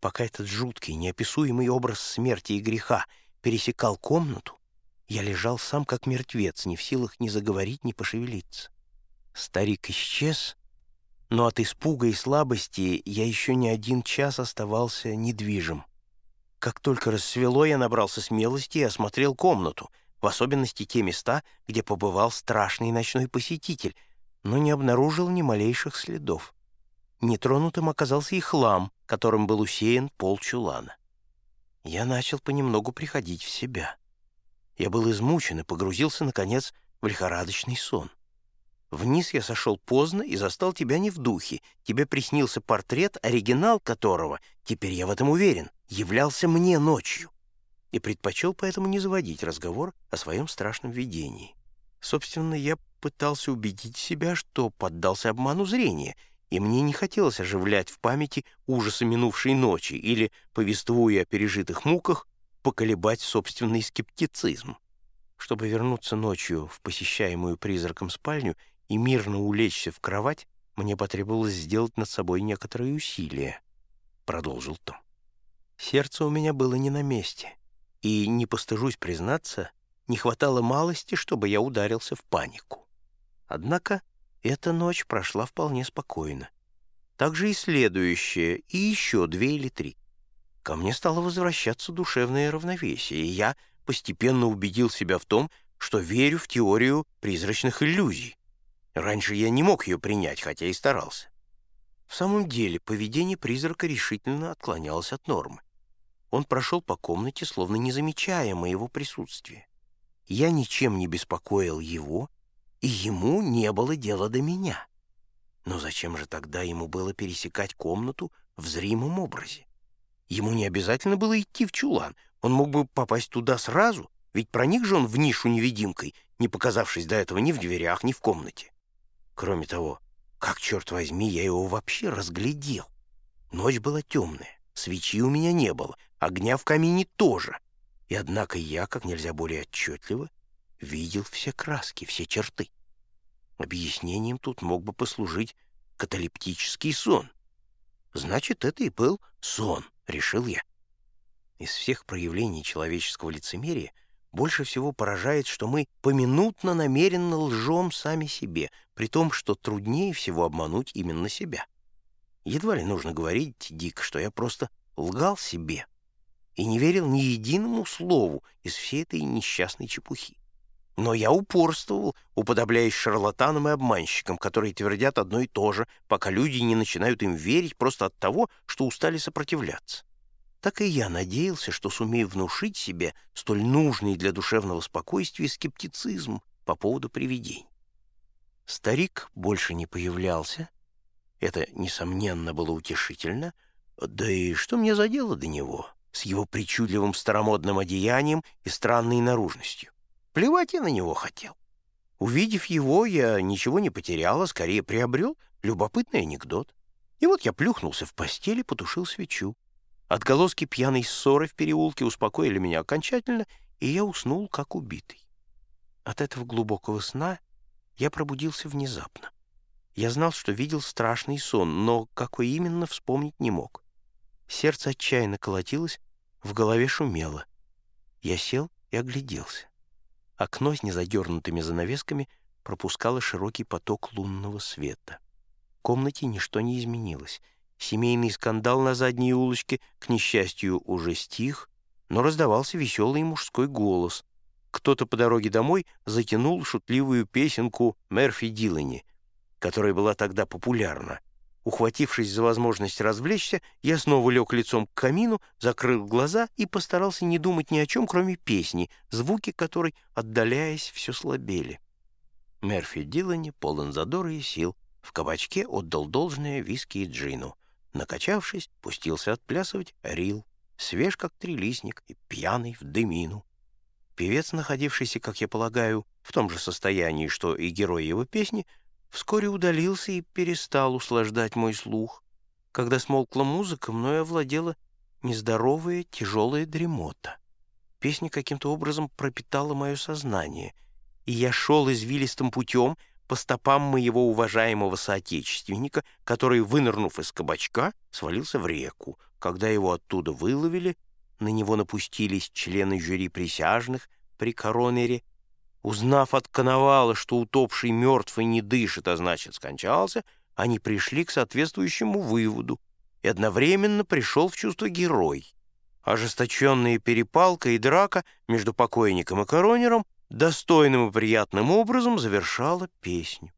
Пока этот жуткий, неописуемый образ смерти и греха пересекал комнату, я лежал сам как мертвец, не в силах ни заговорить, ни пошевелиться. Старик исчез, но от испуга и слабости я еще не один час оставался недвижим. Как только рассвело, я набрался смелости и осмотрел комнату, в особенности те места, где побывал страшный ночной посетитель, но не обнаружил ни малейших следов. Нетронутым оказался и хлам, которым был усеян пол чулана. Я начал понемногу приходить в себя. Я был измучен и погрузился, наконец, в лихорадочный сон. Вниз я сошел поздно и застал тебя не в духе. Тебе приснился портрет, оригинал которого, теперь я в этом уверен, являлся мне ночью. И предпочел поэтому не заводить разговор о своем страшном видении. Собственно, я пытался убедить себя, что поддался обману зрения, и мне не хотелось оживлять в памяти ужасы минувшей ночи или, повествуя о пережитых муках, поколебать собственный скептицизм. Чтобы вернуться ночью в посещаемую призраком спальню и мирно улечься в кровать, мне потребовалось сделать над собой некоторые усилия, — продолжил Том. Сердце у меня было не на месте, и, не постыжусь признаться, не хватало малости, чтобы я ударился в панику. Однако эта ночь прошла вполне спокойно. Так же и следующая, и еще две или три. Ко мне стало возвращаться душевное равновесие, и я постепенно убедил себя в том, что верю в теорию призрачных иллюзий. Раньше я не мог ее принять, хотя и старался. В самом деле, поведение призрака решительно отклонялось от нормы. Он прошел по комнате, словно не замечая моего присутствия. Я ничем не беспокоил его, и ему не было дела до меня. Но зачем же тогда ему было пересекать комнату в зримом образе? Ему не обязательно было идти в чулан. Он мог бы попасть туда сразу, ведь проник же он в нишу невидимкой, не показавшись до этого ни в дверях, ни в комнате. Кроме того, как, черт возьми, я его вообще разглядел? Ночь была темная, свечи у меня не было, огня в камине тоже. И однако я, как нельзя более отчетливо, видел все краски, все черты. Объяснением тут мог бы послужить каталептический сон. Значит, это и был сон решил я. Из всех проявлений человеческого лицемерия больше всего поражает, что мы поминутно намеренно лжем сами себе, при том, что труднее всего обмануть именно себя. Едва ли нужно говорить, Дик, что я просто лгал себе и не верил ни единому слову из всей этой несчастной чепухи. Но я упорствовал, уподобляясь шарлатанам и обманщикам, которые твердят одно и то же, пока люди не начинают им верить просто от того, что устали сопротивляться. Так и я надеялся, что сумею внушить себе столь нужный для душевного спокойствия скептицизм по поводу привидений. Старик больше не появлялся. Это, несомненно, было утешительно. Да и что мне за дело до него с его причудливым старомодным одеянием и странной наружностью? Плевать я на него хотел. Увидев его, я ничего не потерял, а скорее приобрел любопытный анекдот. И вот я плюхнулся в постели, потушил свечу. Отголоски пьяной ссоры в переулке успокоили меня окончательно, и я уснул, как убитый. От этого глубокого сна я пробудился внезапно. Я знал, что видел страшный сон, но какой именно вспомнить не мог. Сердце отчаянно колотилось, в голове шумело. Я сел и огляделся. Окно с незадернутыми занавесками пропускало широкий поток лунного света. В комнате ничто не изменилось. Семейный скандал на задней улочке, к несчастью, уже стих, но раздавался веселый мужской голос. Кто-то по дороге домой затянул шутливую песенку Мерфи Дилани, которая была тогда популярна. Ухватившись за возможность развлечься, я снова лег лицом к камину, закрыл глаза и постарался не думать ни о чем, кроме песни, звуки которой, отдаляясь, все слабели. Мерфи Дилани, полон задора и сил, в кабачке отдал должное виски и джину. Накачавшись, пустился отплясывать рил, свеж как трилистник и пьяный в дымину. Певец, находившийся, как я полагаю, в том же состоянии, что и герой его песни, вскоре удалился и перестал услаждать мой слух. Когда смолкла музыка, мною овладела нездоровая тяжелая дремота. Песня каким-то образом пропитала мое сознание, и я шел извилистым путем по стопам моего уважаемого соотечественника, который, вынырнув из кабачка, свалился в реку, Когда его оттуда выловили, на него напустились члены жюри присяжных при коронере. Узнав от коновала, что утопший мертв и не дышит, а значит, скончался, они пришли к соответствующему выводу, и одновременно пришел в чувство герой. Ожесточенная перепалка и драка между покойником и коронером достойным и приятным образом завершала песню.